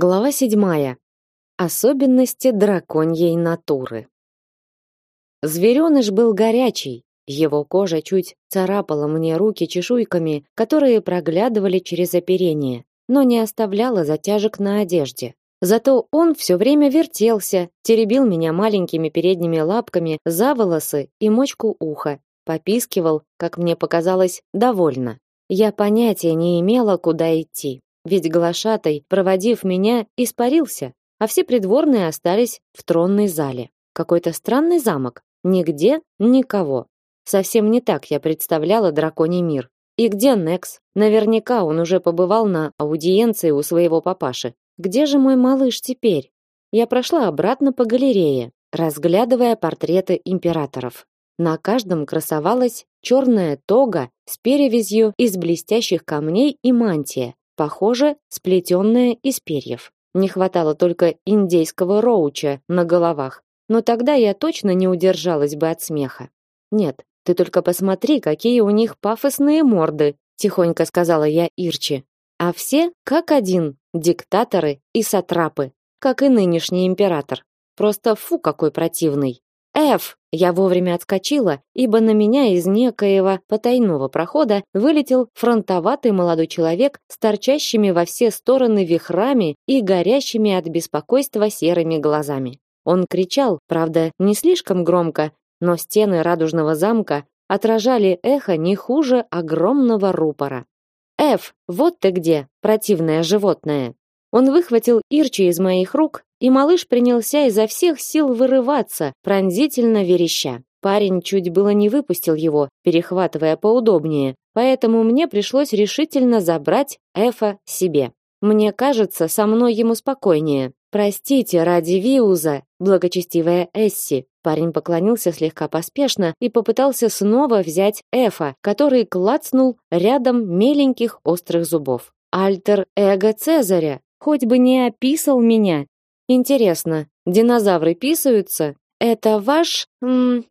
Глава седьмая. Особенности драконьей натуры. Зверёныш был горячий, его кожа чуть царапала мне руки чешуйками, которые проглядывали через оперение, но не оставляла затяжек на одежде. Зато он все время вертелся, теребил меня маленькими передними лапками за волосы и мочку уха, попискивал, как мне показалось, довольно. Я понятия не имела, куда идти ведь глашатай, проводив меня, испарился, а все придворные остались в тронной зале. Какой-то странный замок, нигде никого. Совсем не так я представляла драконий мир. И где Некс? Наверняка он уже побывал на аудиенции у своего папаши. Где же мой малыш теперь? Я прошла обратно по галерее, разглядывая портреты императоров. На каждом красовалась черная тога с перевязью из блестящих камней и мантия, Похоже, сплетенная из перьев. Не хватало только индейского роуча на головах. Но тогда я точно не удержалась бы от смеха. Нет, ты только посмотри, какие у них пафосные морды, тихонько сказала я Ирчи. А все как один, диктаторы и сатрапы, как и нынешний император. Просто фу какой противный. Ф! Я вовремя отскочила, ибо на меня из некоего потайного прохода вылетел фронтоватый молодой человек с торчащими во все стороны вихрами и горящими от беспокойства серыми глазами. Он кричал, правда, не слишком громко, но стены радужного замка отражали эхо не хуже огромного рупора. «Эф, вот ты где, противное животное!» Он выхватил Ирчи из моих рук и малыш принялся изо всех сил вырываться, пронзительно вереща. Парень чуть было не выпустил его, перехватывая поудобнее, поэтому мне пришлось решительно забрать Эфа себе. Мне кажется, со мной ему спокойнее. Простите, ради Виуза, благочестивая Эсси. Парень поклонился слегка поспешно и попытался снова взять Эфа, который клацнул рядом меленьких острых зубов. Альтер эго Цезаря, хоть бы не описал меня, Интересно, динозавры писаются? Это ваш м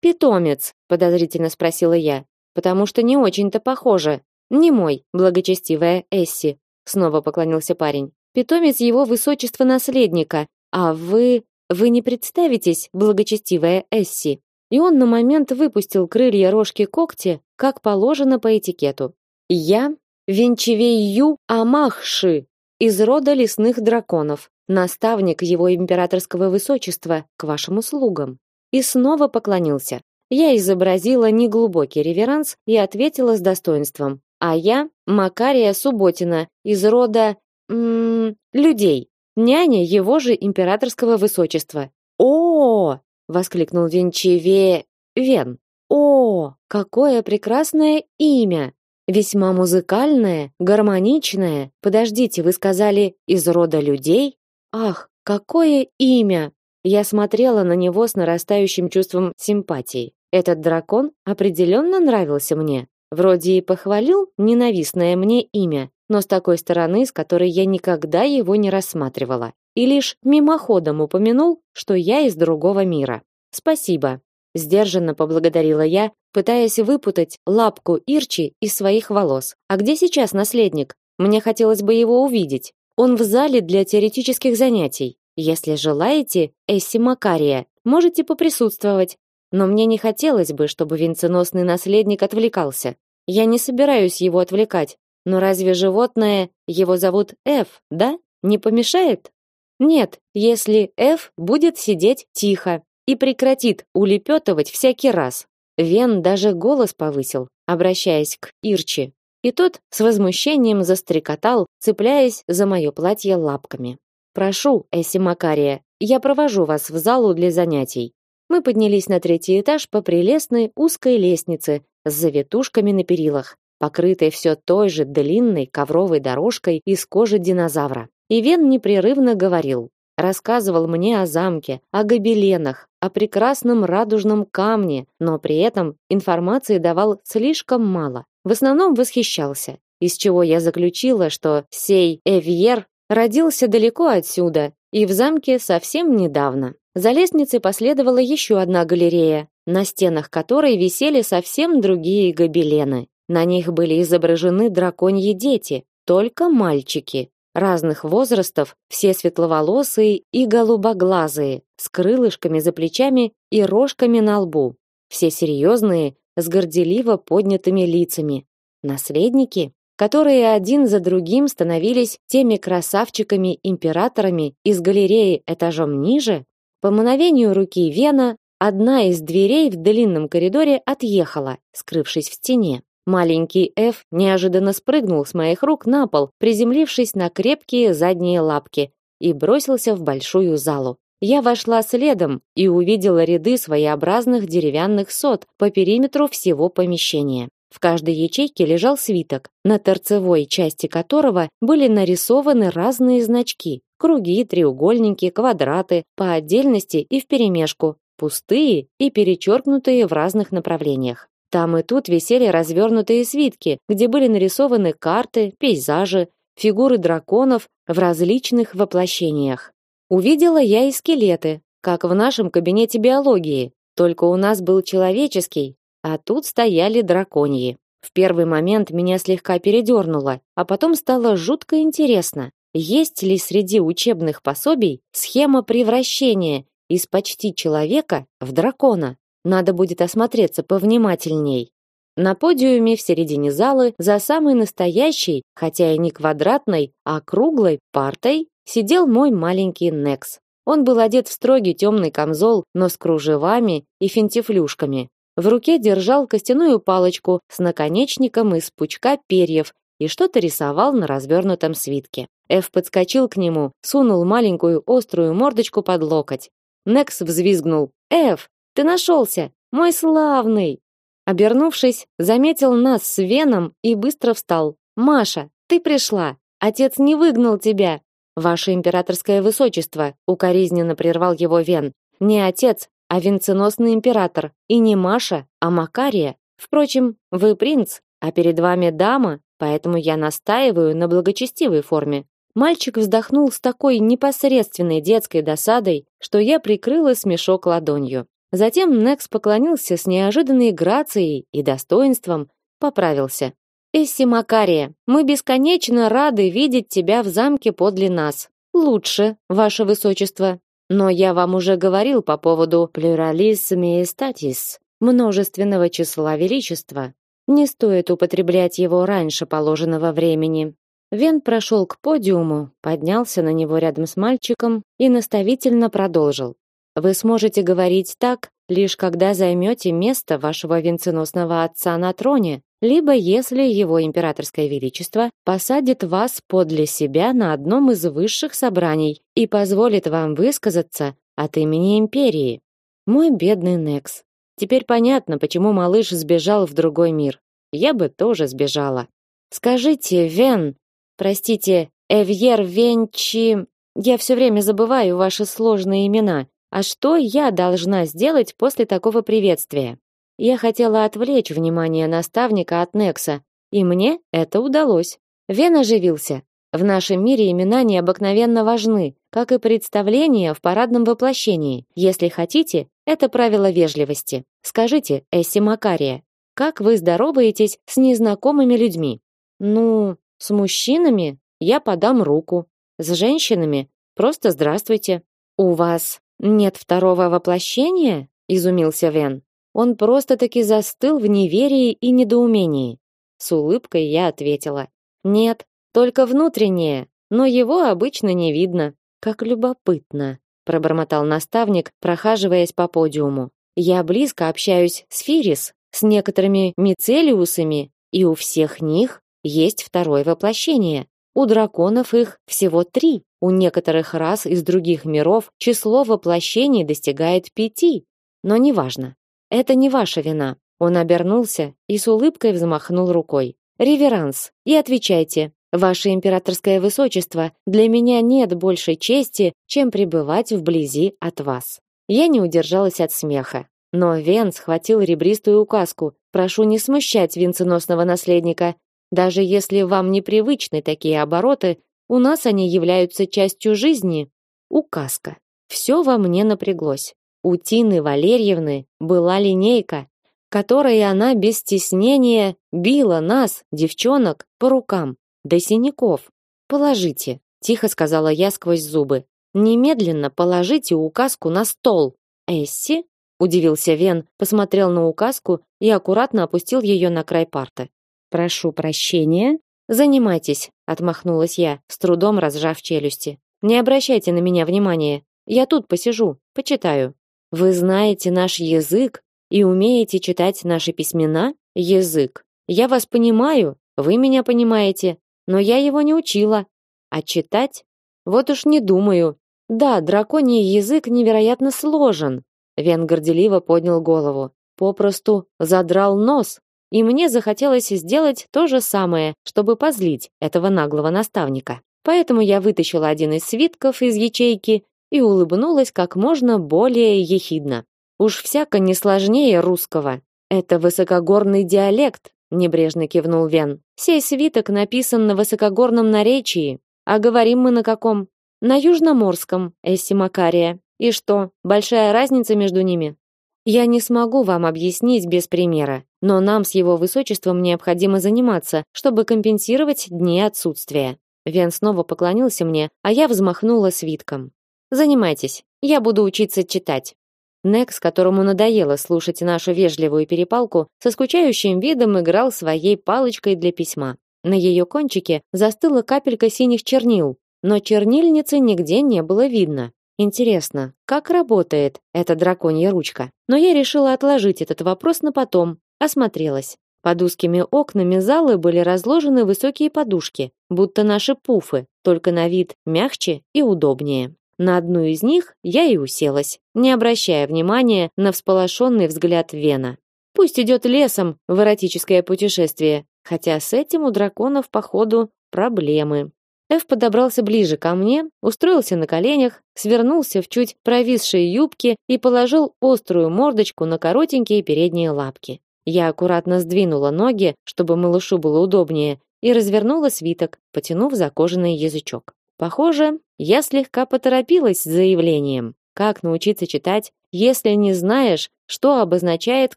питомец? подозрительно спросила я, потому что не очень-то похоже. Не мой, благочестивая Эсси, снова поклонился парень. Питомец его высочества наследника. А вы вы не представитесь, благочестивая Эсси. И он на момент выпустил крылья рожки когти, как положено по этикету. Я Венчевею Амахши из рода лесных драконов, наставник его императорского высочества, к вашим услугам. И снова поклонился. Я изобразила неглубокий реверанс и ответила с достоинством. А я Макария Субботина из рода м людей, няня его же императорского высочества. О! воскликнул Венчеве Вен. О, какое прекрасное имя! Весьма музыкальное, гармоничное. Подождите, вы сказали из рода людей? Ах, какое имя! Я смотрела на него с нарастающим чувством симпатии. Этот дракон определенно нравился мне. Вроде и похвалил ненавистное мне имя, но с такой стороны, с которой я никогда его не рассматривала. И лишь мимоходом упомянул, что я из другого мира. Спасибо, сдержанно поблагодарила я, пытаясь выпутать лапку Ирчи из своих волос. А где сейчас наследник? Мне хотелось бы его увидеть. Он в зале для теоретических занятий. Если желаете, Эсси Макария, можете поприсутствовать. Но мне не хотелось бы, чтобы венценосный наследник отвлекался. Я не собираюсь его отвлекать. Но разве животное, его зовут Эф, да? Не помешает? Нет, если Эф будет сидеть тихо и прекратит улепетывать всякий раз. Вен даже голос повысил, обращаясь к Ирчи и тот с возмущением застрекотал, цепляясь за мое платье лапками. Прошу, Эсси Макария, я провожу вас в залу для занятий. Мы поднялись на третий этаж по прелестной узкой лестнице с завитушками на перилах, покрытой все той же длинной ковровой дорожкой из кожи динозавра. И Вен непрерывно говорил, рассказывал мне о замке, о гобеленах, о прекрасном радужном камне, но при этом информации давал слишком мало. В основном восхищался, из чего я заключила, что сей Эвьер родился далеко отсюда и в замке совсем недавно. За лестницей последовала еще одна галерея, на стенах которой висели совсем другие гобелены. На них были изображены драконьи дети, только мальчики. разных возрастов, все светловолосые и голубоглазые, с крылышками за плечами и рожками на лбу. Все серьезные, с горделиво поднятыми лицами. Наследники, которые один за другим становились теми красавчиками-императорами из галереи этажом ниже, по мановению руки Вена одна из дверей в длинном коридоре отъехала, скрывшись в стене. Маленький Ф неожиданно спрыгнул с моих рук на пол, приземлившись на крепкие задние лапки, и бросился в большую залу. Я вошла следом и увидела ряды своеобразных деревянных сот по периметру всего помещения. В каждой ячейке лежал свиток, на торцевой части которого были нарисованы разные значки: круги, треугольники, квадраты, по отдельности и вперемешку, пустые и перечеркнутые в разных направлениях. Там и тут висели развернутые свитки, где были нарисованы карты, пейзажи, фигуры драконов в различных воплощениях. Увидела я и скелеты, как в нашем кабинете биологии, только у нас был человеческий, а тут стояли драконьи. В первый момент меня слегка передернуло, а потом стало жутко интересно, есть ли среди учебных пособий схема превращения из почти человека в дракона. Надо будет осмотреться повнимательней. На подиуме в середине залы, за самой настоящей, хотя и не квадратной, а круглой партой, сидел мой маленький Некс. Он был одет в строгий темный камзол, но с кружевами и финтифлюшками. В руке держал костяную палочку с наконечником из пучка перьев и что-то рисовал на развернутом свитке. Эф подскочил к нему, сунул маленькую острую мордочку под локоть. Некс взвизгнул. «Эф, ты нашелся! Мой славный!» Обернувшись, заметил нас с Веном и быстро встал. «Маша, ты пришла! Отец не выгнал тебя!» Ваше императорское высочество, укоризненно прервал его Вен. Не отец, а венценосный император, и не Маша, а Макария. Впрочем, вы принц, а перед вами дама, поэтому я настаиваю на благочестивой форме. Мальчик вздохнул с такой непосредственной детской досадой, что я прикрыла смешок ладонью. Затем Некс поклонился с неожиданной грацией и достоинством, поправился. Эсси Макария, мы бесконечно рады видеть тебя в замке подле нас. Лучше, ваше высочество. Но я вам уже говорил по поводу плюрализме и статис, множественного числа величества. Не стоит употреблять его раньше положенного времени. Вен прошел к подиуму, поднялся на него рядом с мальчиком и наставительно продолжил. Вы сможете говорить так, лишь когда займете место вашего венценосного отца на троне, либо если его императорское величество посадит вас подле себя на одном из высших собраний и позволит вам высказаться от имени империи. Мой бедный Некс. Теперь понятно, почему малыш сбежал в другой мир. Я бы тоже сбежала. Скажите, Вен, простите, Эвьер Венчи, я все время забываю ваши сложные имена. А что я должна сделать после такого приветствия? Я хотела отвлечь внимание наставника от Некса, и мне это удалось. Вен оживился. В нашем мире имена необыкновенно важны, как и представления в парадном воплощении. Если хотите, это правило вежливости. Скажите, Эсси Макария, как вы здороваетесь с незнакомыми людьми? Ну, с мужчинами я подам руку, с женщинами просто здравствуйте. У вас нет второго воплощения? изумился Вен. Он просто-таки застыл в неверии и недоумении. С улыбкой я ответила: "Нет, только внутреннее, но его обычно не видно". Как любопытно, пробормотал наставник, прохаживаясь по подиуму. Я близко общаюсь с Фирис, с некоторыми мицелиусами, и у всех них есть второе воплощение. У драконов их всего три. У некоторых рас из других миров число воплощений достигает пяти. Но неважно. Это не ваша вина. Он обернулся и с улыбкой взмахнул рукой. Реверанс. И отвечайте. Ваше императорское высочество, для меня нет большей чести, чем пребывать вблизи от вас. Я не удержалась от смеха, но Вен схватил ребристую указку. Прошу не смущать венценосного наследника. Даже если вам непривычны такие обороты, у нас они являются частью жизни. Указка. Все во мне напряглось. У Тины Валерьевны была линейка, которой она без стеснения била нас, девчонок, по рукам до синяков. Положите, тихо сказала я сквозь зубы. Немедленно положите указку на стол. Эсси? удивился Вен, посмотрел на указку и аккуратно опустил ее на край парты. Прошу прощения. Занимайтесь, отмахнулась я, с трудом разжав челюсти. Не обращайте на меня внимания. Я тут посижу, почитаю. Вы знаете наш язык и умеете читать наши письмена? Язык. Я вас понимаю, вы меня понимаете, но я его не учила. А читать? Вот уж не думаю. Да, драконий язык невероятно сложен. Вен горделиво поднял голову. Попросту задрал нос, и мне захотелось сделать то же самое, чтобы позлить этого наглого наставника. Поэтому я вытащила один из свитков из ячейки и улыбнулась как можно более ехидно. Уж всяко не сложнее русского. Это высокогорный диалект, небрежно кивнул Вен. Сей свиток написан на высокогорном наречии, а говорим мы на каком? На южноморском, Эсси Макария. И что, большая разница между ними? Я не смогу вам объяснить без примера, но нам с его высочеством необходимо заниматься, чтобы компенсировать дни отсутствия. Вен снова поклонился мне, а я взмахнула свитком. Занимайтесь. Я буду учиться читать. Некс, которому надоело слушать нашу вежливую перепалку, со скучающим видом играл своей палочкой для письма. На ее кончике застыла капелька синих чернил, но чернильницы нигде не было видно. Интересно, как работает эта драконья ручка? Но я решила отложить этот вопрос на потом. Осмотрелась. Под узкими окнами залы были разложены высокие подушки, будто наши пуфы, только на вид мягче и удобнее. На одну из них я и уселась, не обращая внимания на всполошенный взгляд Вена. Пусть идет лесом в эротическое путешествие, хотя с этим у драконов походу проблемы. Эф подобрался ближе ко мне, устроился на коленях, свернулся в чуть провисшие юбки и положил острую мордочку на коротенькие передние лапки. Я аккуратно сдвинула ноги, чтобы малышу было удобнее, и развернула свиток, потянув за кожаный язычок. Похоже, я слегка поторопилась с заявлением. Как научиться читать, если не знаешь, что обозначает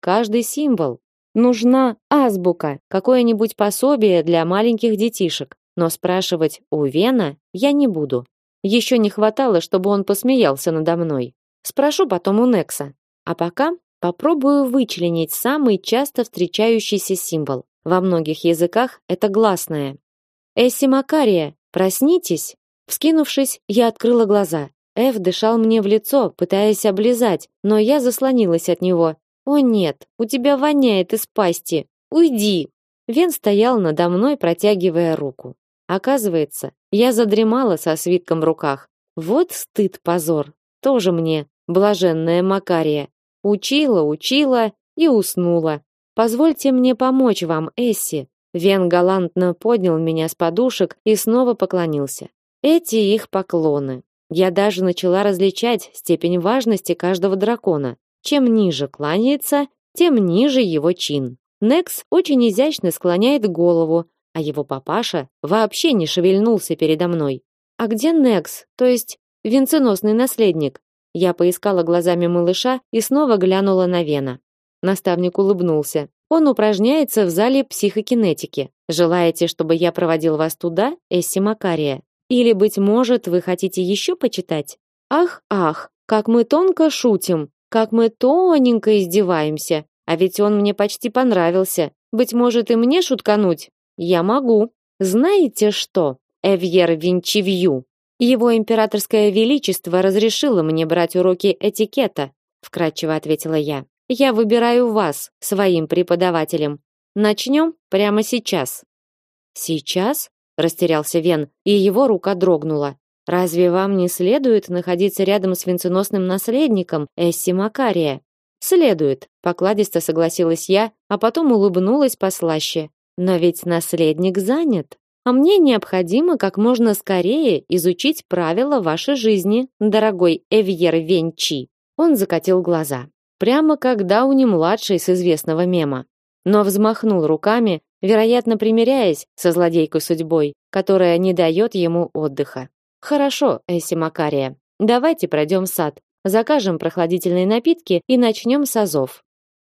каждый символ? Нужна азбука, какое-нибудь пособие для маленьких детишек. Но спрашивать у Вена я не буду. Еще не хватало, чтобы он посмеялся надо мной. Спрошу потом у Некса. А пока попробую вычленить самый часто встречающийся символ. Во многих языках это гласное. Эсси Макария, проснитесь. Вскинувшись, я открыла глаза. Эв дышал мне в лицо, пытаясь облизать, но я заслонилась от него. О нет, у тебя воняет из пасти. Уйди. Вен стоял надо мной, протягивая руку. Оказывается, я задремала со свитком в руках. Вот стыд-позор. Тоже мне, блаженная Макария. Учила, учила и уснула. Позвольте мне помочь вам, Эсси. Вен галантно поднял меня с подушек и снова поклонился. Эти их поклоны. Я даже начала различать степень важности каждого дракона. Чем ниже кланяется, тем ниже его чин. Некс очень изящно склоняет голову, а его папаша вообще не шевельнулся передо мной. А где Некс, то есть венценосный наследник? Я поискала глазами малыша и снова глянула на Вена. Наставник улыбнулся. Он упражняется в зале психокинетики. Желаете, чтобы я проводил вас туда, Эсси Макария? Или, быть может, вы хотите еще почитать? Ах, ах, как мы тонко шутим, как мы тоненько издеваемся. А ведь он мне почти понравился. Быть может, и мне шуткануть? Я могу. Знаете что, Эвьер Винчивью? Его императорское величество разрешило мне брать уроки этикета, вкратчиво ответила я. Я выбираю вас своим преподавателем. Начнем прямо сейчас. Сейчас? Растерялся Вен, и его рука дрогнула. Разве вам не следует находиться рядом с венценосным наследником Эсси Макария? Следует, покладисто согласилась я, а потом улыбнулась послаще. Но ведь наследник занят, а мне необходимо как можно скорее изучить правила вашей жизни, дорогой Эвьер Венчи. Он закатил глаза, прямо как Дауни младший с известного мема, но взмахнул руками, вероятно, примиряясь со злодейкой судьбой, которая не дает ему отдыха. Хорошо, Эсси Макария. Давайте пройдем сад, закажем прохладительные напитки и начнем с азов.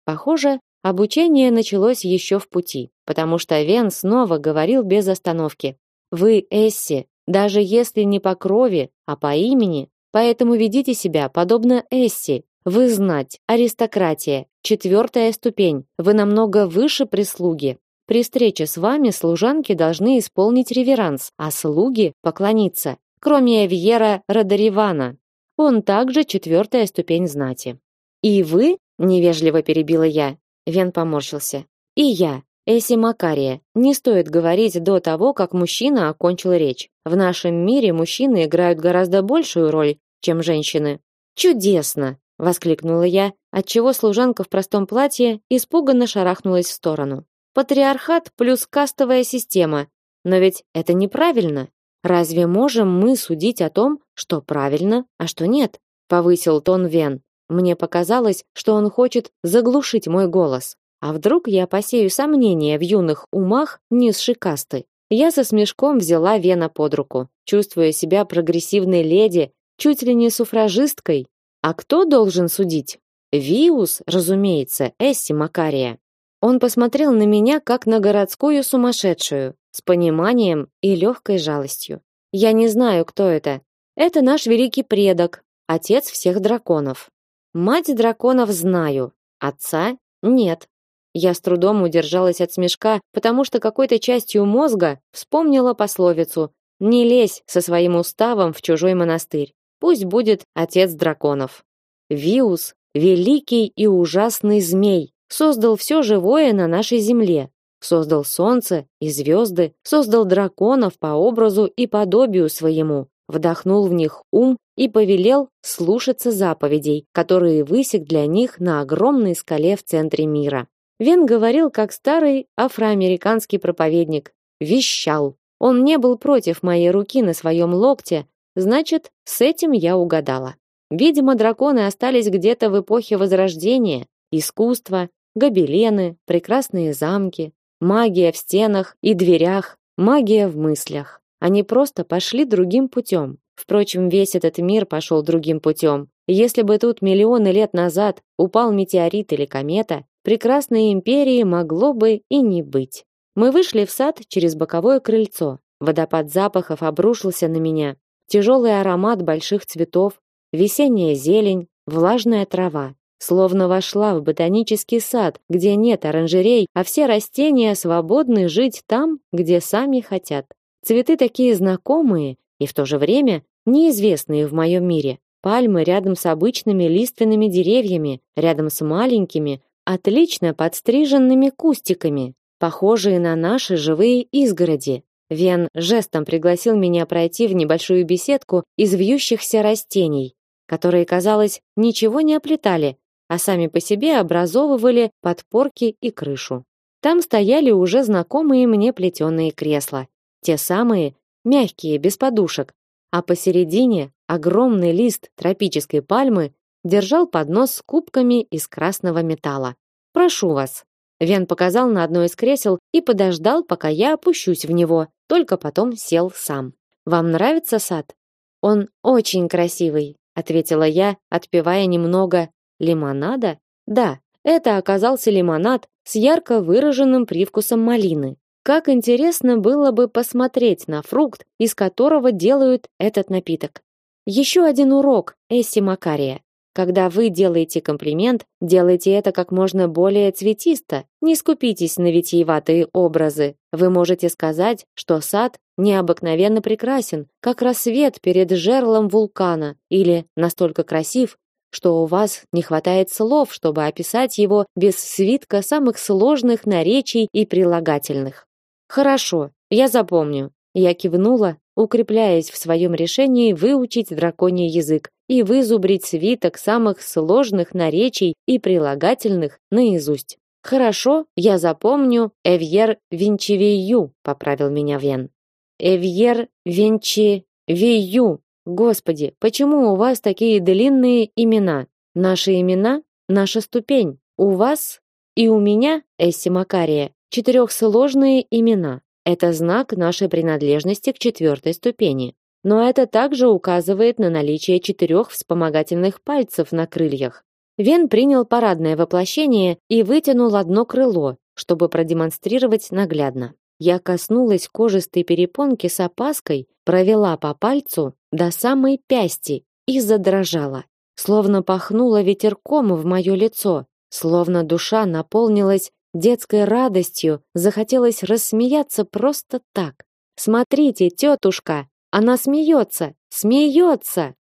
Похоже, обучение началось еще в пути, потому что Вен снова говорил без остановки. Вы, Эсси, даже если не по крови, а по имени. Поэтому ведите себя подобно Эсси. Вы знать, аристократия, четвертая ступень. Вы намного выше прислуги. При встрече с вами служанки должны исполнить реверанс, а слуги поклониться. Кроме Эвьера Радаривана, он также четвертая ступень знати. И вы, невежливо перебила я. Вен поморщился. И я, Эси Макария. Не стоит говорить до того, как мужчина окончил речь. В нашем мире мужчины играют гораздо большую роль, чем женщины. Чудесно, воскликнула я, отчего служанка в простом платье испуганно шарахнулась в сторону. Патриархат плюс кастовая система. Но ведь это неправильно. Разве можем мы судить о том, что правильно, а что нет? Повысил тон Вен. Мне показалось, что он хочет заглушить мой голос. А вдруг я посею сомнения в юных умах низшей касты? Я со смешком взяла Вена под руку, чувствуя себя прогрессивной леди, чуть ли не суфражисткой. А кто должен судить? Виус, разумеется, Эсси Макария. Он посмотрел на меня как на городскую сумасшедшую, с пониманием и легкой жалостью. Я не знаю, кто это. Это наш великий предок, отец всех драконов. Мать драконов знаю, отца нет. Я с трудом удержалась от смешка, потому что какой-то частью мозга вспомнила пословицу: "Не лезь со своим уставом в чужой монастырь. Пусть будет отец драконов". Виус великий и ужасный змей, создал все живое на нашей земле, создал солнце и звезды, создал драконов по образу и подобию своему, вдохнул в них ум и повелел слушаться заповедей, которые высек для них на огромной скале в центре мира. Вен говорил как старый афроамериканский проповедник, вещал. Он не был против моей руки на своем локте, значит, с этим я угадала. Видимо, драконы остались где-то в эпохе Возрождения. Искусство, гобелены, прекрасные замки, магия в стенах и дверях, магия в мыслях. Они просто пошли другим путем. Впрочем, весь этот мир пошел другим путем. Если бы тут миллионы лет назад упал метеорит или комета, прекрасной империи могло бы и не быть. Мы вышли в сад через боковое крыльцо. Водопад запахов обрушился на меня. Тяжелый аромат больших цветов, весенняя зелень, влажная трава. Словно вошла в ботанический сад, где нет оранжерей, а все растения свободны жить там, где сами хотят. Цветы такие знакомые и в то же время неизвестные в моем мире. Пальмы рядом с обычными лиственными деревьями, рядом с маленькими, отлично подстриженными кустиками, похожие на наши живые изгороди. Вен жестом пригласил меня пройти в небольшую беседку из вьющихся растений, которые, казалось, ничего не оплетали, а сами по себе образовывали подпорки и крышу. Там стояли уже знакомые мне плетеные кресла, те самые, мягкие, без подушек, а посередине огромный лист тропической пальмы держал поднос с кубками из красного металла. Прошу вас. Вен показал на одно из кресел и подождал, пока я опущусь в него, только потом сел сам. Вам нравится сад? Он очень красивый, ответила я, отпивая немного Лимонада? Да, это оказался лимонад с ярко выраженным привкусом малины. Как интересно было бы посмотреть на фрукт, из которого делают этот напиток. Еще один урок Эсси Макария. Когда вы делаете комплимент, делайте это как можно более цветисто. Не скупитесь на витиеватые образы. Вы можете сказать, что сад необыкновенно прекрасен, как рассвет перед жерлом вулкана, или настолько красив, что у вас не хватает слов, чтобы описать его без свитка самых сложных наречий и прилагательных. Хорошо, я запомню. Я кивнула, укрепляясь в своем решении выучить драконий язык и вызубрить свиток самых сложных наречий и прилагательных наизусть. Хорошо, я запомню Эвьер Винчевию, поправил меня Вен. Эвьер Винчевию, Господи, почему у вас такие длинные имена? Наши имена наша ступень. У вас и у меня, Эсси Макария, четырехсложные имена. Это знак нашей принадлежности к четвертой ступени. Но это также указывает на наличие четырех вспомогательных пальцев на крыльях. Вен принял парадное воплощение и вытянул одно крыло, чтобы продемонстрировать наглядно. Я коснулась кожистой перепонки с опаской, провела по пальцу до самой пясти и задрожала, словно пахнуло ветерком в мое лицо, словно душа наполнилась детской радостью, захотелось рассмеяться просто так. Смотрите, тетушка, она смеется, смеется.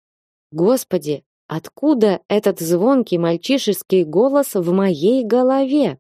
Господи, откуда этот звонкий мальчишеский голос в моей голове?